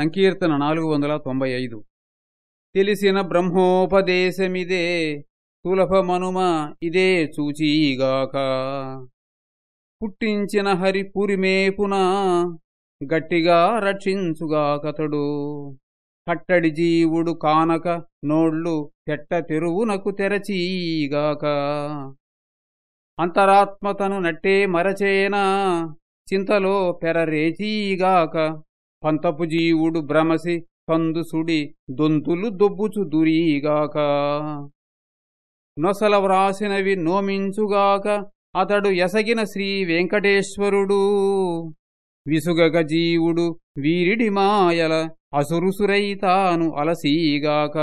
సంకీర్తన నాలుగు వందల తొంభై ఐదు. తెలిసిన బ్రహ్మోపదేశమిదే సులభమనుమ ఇదే చూచీగాక. పుట్టించిన హరి పురిమేపున గట్టిగా రక్షించుగాకతడు కట్టడి జీవుడు కానక నోళ్ళు పెట్ట తెరువునకు తెరచీగాక. అంతరాత్మతను నట్టే మరచేనా చింతలో పెరరేచీగాక. పంతపు జీవుడు భ్రమసి కందుసుడి దొంతులు దొబ్బుచు దురీగాక. నొసల వ్రాసినవి నోమించుగాక అతడు ఎసగిన శ్రీ వెంకటేశ్వరుడు. విసుగక జీవుడు వీరిడి మాయల అసురుసురైతాను అలసీగాక.